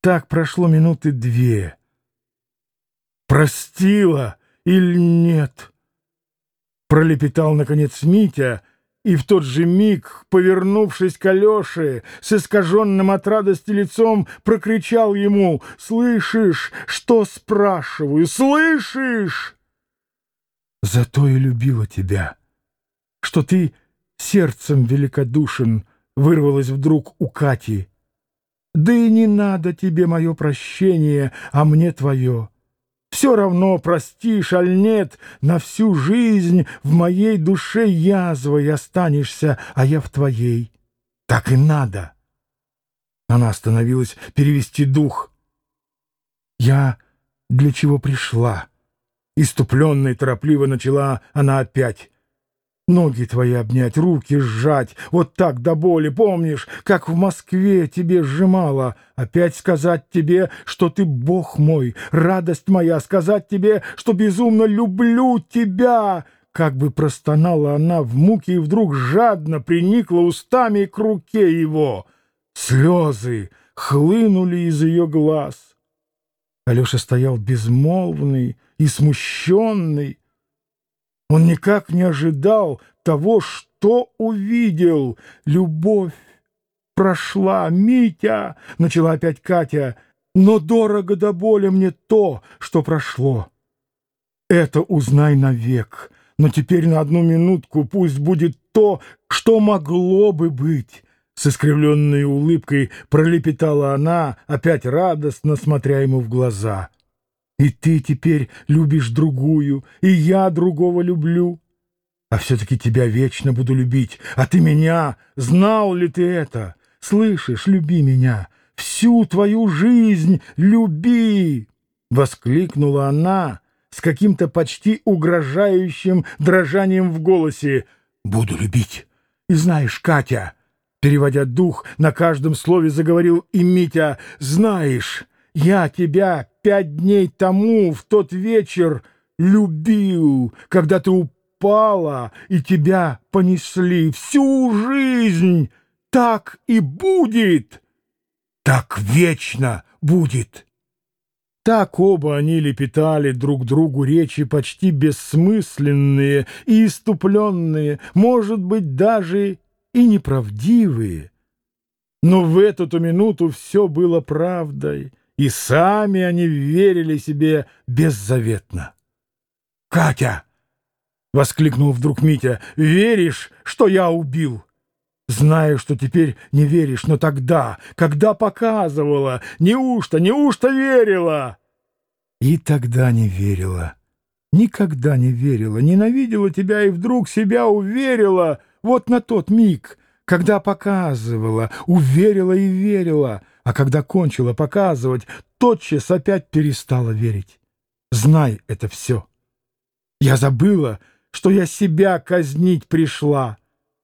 Так прошло минуты две. «Простила или нет?» Пролепетал, наконец, Митя, и в тот же миг, повернувшись к Алёше, с искаженным от радости лицом, прокричал ему «Слышишь, что спрашиваю? Слышишь?» «Зато и любила тебя, что ты сердцем великодушен», вырвалось вдруг у Кати. «Да и не надо тебе мое прощение, а мне твое». Все равно, простишь, аль нет, на всю жизнь в моей душе язвой останешься, а я в твоей. Так и надо. Она остановилась перевести дух. Я для чего пришла? Иступленной торопливо начала она опять. Ноги твои обнять, руки сжать, вот так до боли, помнишь, как в Москве тебе сжимала. Опять сказать тебе, что ты Бог мой, радость моя, сказать тебе, что безумно люблю тебя. Как бы простонала она в муке и вдруг жадно приникла устами к руке его. Слезы хлынули из ее глаз. Алеша стоял безмолвный и смущенный, он никак не ожидал того, что увидел. Любовь прошла. «Митя!» — начала опять Катя. «Но дорого до боли мне то, что прошло. Это узнай навек. Но теперь на одну минутку пусть будет то, что могло бы быть». С искривленной улыбкой пролепетала она, опять радостно смотря ему в глаза. И ты теперь любишь другую, и я другого люблю. А все-таки тебя вечно буду любить, а ты меня, знал ли ты это? Слышишь, люби меня, всю твою жизнь люби!» Воскликнула она с каким-то почти угрожающим дрожанием в голосе. «Буду любить. И знаешь, Катя...» Переводя дух, на каждом слове заговорил и Митя. «Знаешь, я тебя пять дней тому, в тот вечер, любил, когда ты упала, и тебя понесли всю жизнь. Так и будет, так вечно будет. Так оба они лепетали друг другу речи почти бессмысленные и иступленные, может быть, даже и неправдивые. Но в эту минуту все было правдой и сами они верили себе беззаветно. «Катя!» — воскликнул вдруг Митя. «Веришь, что я убил?» «Знаю, что теперь не веришь, но тогда, когда показывала, неужто, неужто верила?» И тогда не верила, никогда не верила, ненавидела тебя и вдруг себя уверила вот на тот миг, когда показывала, уверила и верила — а когда кончила показывать, тотчас опять перестала верить. Знай это все. Я забыла, что я себя казнить пришла.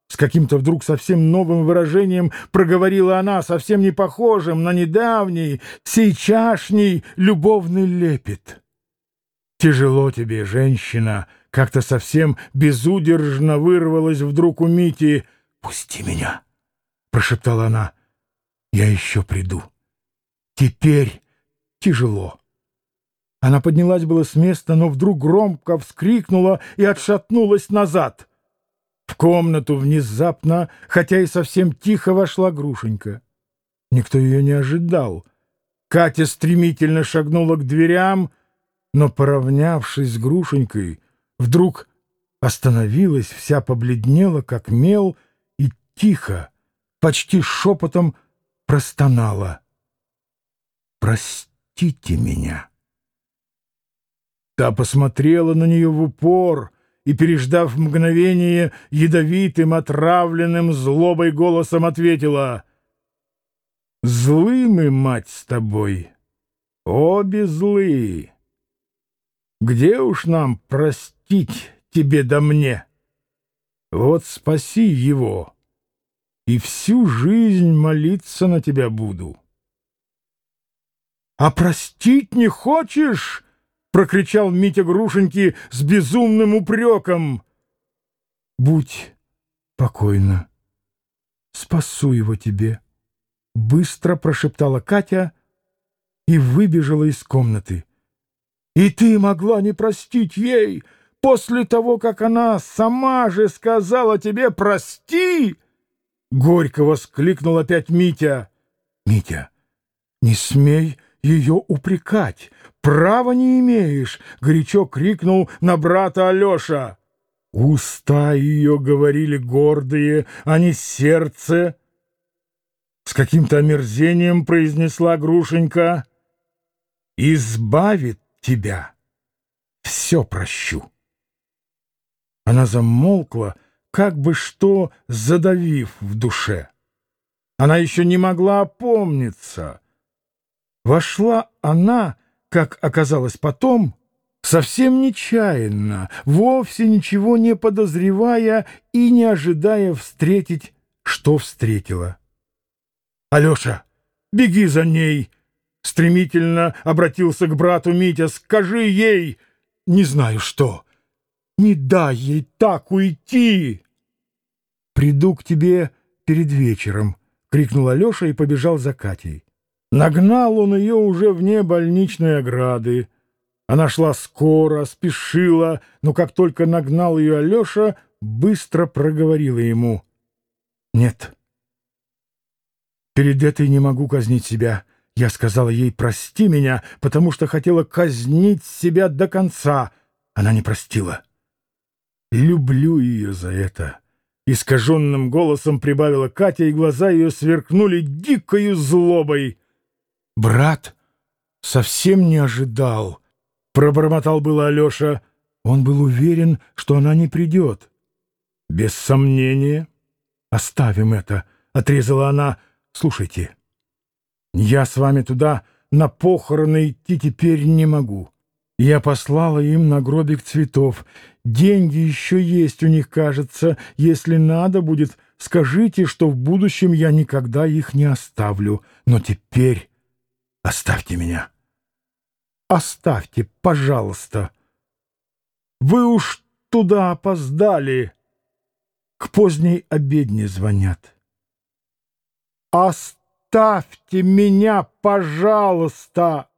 С каким-то вдруг совсем новым выражением проговорила она, совсем не похожим на недавний, сейчашний любовный лепет. «Тяжело тебе, женщина!» — как-то совсем безудержно вырвалась вдруг у Мити. «Пусти меня!» — прошептала она. Я еще приду. Теперь тяжело. Она поднялась было с места, но вдруг громко вскрикнула и отшатнулась назад. В комнату внезапно, хотя и совсем тихо, вошла Грушенька. Никто ее не ожидал. Катя стремительно шагнула к дверям, но, поравнявшись с Грушенькой, вдруг остановилась, вся побледнела, как мел, и тихо, почти шепотом простонала. «Простите меня». Та посмотрела на нее в упор и, переждав мгновение, ядовитым, отравленным злобой голосом ответила «Злы мы, мать, с тобой, обе злые. Где уж нам простить тебе да мне? Вот спаси его» и всю жизнь молиться на тебя буду. — А простить не хочешь? — прокричал Митя Грушеньки с безумным упреком. — Будь покойна, спасу его тебе, — быстро прошептала Катя, и выбежала из комнаты. И ты могла не простить ей после того, как она сама же сказала тебе «прости»? Горько воскликнул опять Митя. Митя, не смей ее упрекать, права не имеешь, горячо крикнул на брата Алеша. Уста ее говорили гордые, а не сердце. С каким-то омерзением произнесла Грушенька. «Избавит тебя, все прощу». Она замолкла, как бы что задавив в душе. Она еще не могла опомниться. Вошла она, как оказалось потом, совсем нечаянно, вовсе ничего не подозревая и не ожидая встретить, что встретила. «Алеша, беги за ней!» Стремительно обратился к брату Митя. «Скажи ей, не знаю что, не дай ей так уйти!» «Приду к тебе перед вечером», — крикнул Алеша и побежал за Катей. Нагнал он ее уже вне больничной ограды. Она шла скоро, спешила, но как только нагнал ее Алеша, быстро проговорила ему. «Нет, перед этой не могу казнить себя». Я сказала ей «прости меня», потому что хотела казнить себя до конца. Она не простила. Люблю ее за это. Искаженным голосом прибавила Катя, и глаза ее сверкнули дикою злобой. Брат совсем не ожидал. Пробормотал было Алеша. Он был уверен, что она не придет. Без сомнения. Оставим это, — отрезала она. Слушайте, я с вами туда на похороны идти теперь не могу. Я послала им на гробик цветов. Деньги еще есть у них, кажется. Если надо будет, скажите, что в будущем я никогда их не оставлю. Но теперь оставьте меня. Оставьте, пожалуйста. Вы уж туда опоздали. К поздней обедне звонят. Оставьте меня, пожалуйста.